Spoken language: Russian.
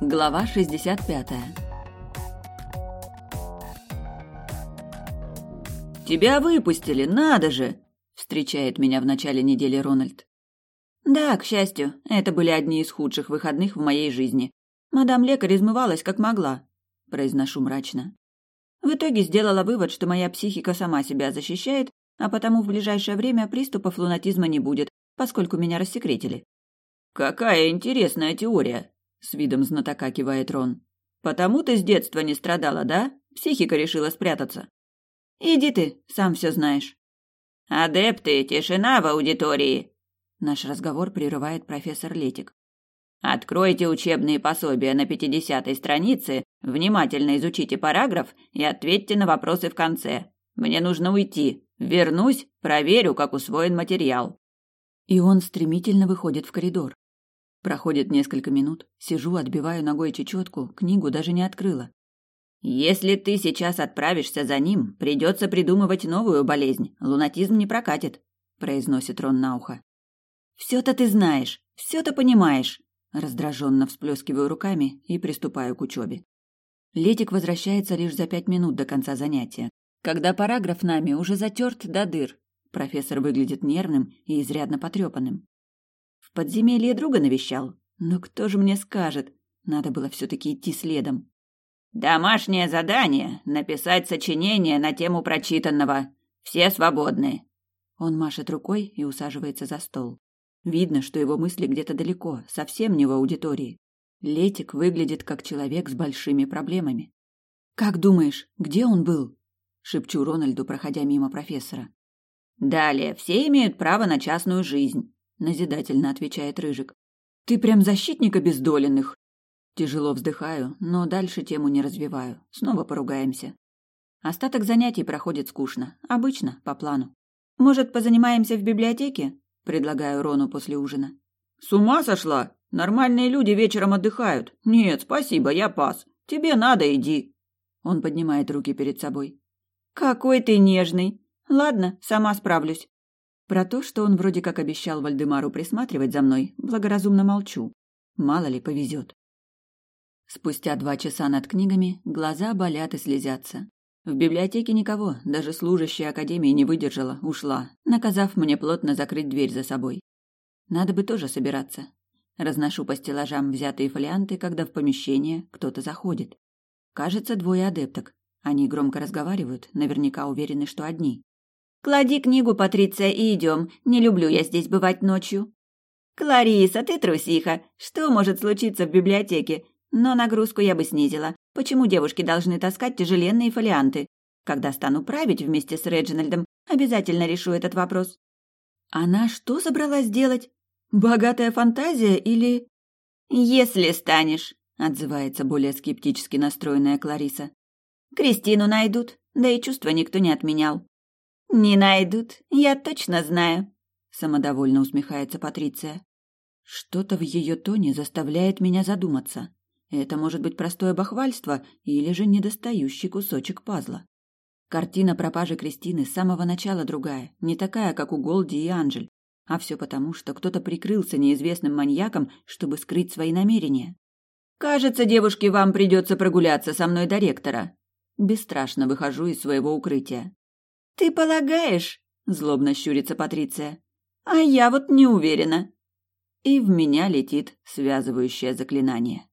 Глава 65 «Тебя выпустили, надо же!» – встречает меня в начале недели Рональд. Да, к счастью, это были одни из худших выходных в моей жизни. Мадам лекарь измывалась как могла, произношу мрачно. В итоге сделала вывод, что моя психика сама себя защищает, а потому в ближайшее время приступов лунатизма не будет, поскольку меня рассекретили. Какая интересная теория, с видом знатока кивает Рон. Потому ты с детства не страдала, да? Психика решила спрятаться. Иди ты, сам все знаешь. Адепты, тишина в аудитории. Наш разговор прерывает профессор Летик. Откройте учебные пособия на пятидесятой странице, внимательно изучите параграф и ответьте на вопросы в конце. Мне нужно уйти. Вернусь, проверю, как усвоен материал. И он стремительно выходит в коридор. Проходит несколько минут, сижу, отбиваю ногой чечетку, книгу даже не открыла. Если ты сейчас отправишься за ним, придется придумывать новую болезнь. Лунатизм не прокатит, произносит Рон на ухо. Все-то ты знаешь, все-то понимаешь. Раздраженно всплескиваю руками и приступаю к учебе. Летик возвращается лишь за пять минут до конца занятия, когда параграф нами уже затерт до дыр. Профессор выглядит нервным и изрядно потрепанным. В подземелье друга навещал. Но кто же мне скажет? Надо было все-таки идти следом. Домашнее задание — написать сочинение на тему прочитанного. Все свободны. Он машет рукой и усаживается за стол. Видно, что его мысли где-то далеко, совсем не в аудитории. Летик выглядит как человек с большими проблемами. «Как думаешь, где он был?» — шепчу Рональду, проходя мимо профессора. «Далее, все имеют право на частную жизнь назидательно отвечает Рыжик. Ты прям защитник обездоленных. Тяжело вздыхаю, но дальше тему не развиваю. Снова поругаемся. Остаток занятий проходит скучно, обычно, по плану. Может, позанимаемся в библиотеке? предлагаю Рону после ужина. С ума сошла? Нормальные люди вечером отдыхают. Нет, спасибо, я пас. Тебе надо, иди. Он поднимает руки перед собой. Какой ты нежный. Ладно, сама справлюсь. Про то, что он вроде как обещал Вальдемару присматривать за мной, благоразумно молчу. Мало ли повезет. Спустя два часа над книгами глаза болят и слезятся. В библиотеке никого, даже служащая академии не выдержала, ушла, наказав мне плотно закрыть дверь за собой. Надо бы тоже собираться. Разношу по стеллажам взятые фолианты, когда в помещение кто-то заходит. Кажется, двое адепток. Они громко разговаривают, наверняка уверены, что одни. Клади книгу, Патриция, и идем. Не люблю я здесь бывать ночью. Клариса, ты трусиха. Что может случиться в библиотеке? Но нагрузку я бы снизила. Почему девушки должны таскать тяжеленные фолианты? Когда стану править вместе с Реджинальдом, обязательно решу этот вопрос. Она что собралась делать? Богатая фантазия или... Если станешь, отзывается более скептически настроенная Клариса. Кристину найдут, да и чувства никто не отменял. «Не найдут, я точно знаю», — самодовольно усмехается Патриция. Что-то в ее тоне заставляет меня задуматься. Это может быть простое бахвальство или же недостающий кусочек пазла. Картина пропажи Кристины с самого начала другая, не такая, как у Голди и Анжель, а все потому, что кто-то прикрылся неизвестным маньяком, чтобы скрыть свои намерения. «Кажется, девушке, вам придется прогуляться со мной до ректора». Бесстрашно выхожу из своего укрытия. «Ты полагаешь?» – злобно щурится Патриция. «А я вот не уверена». И в меня летит связывающее заклинание.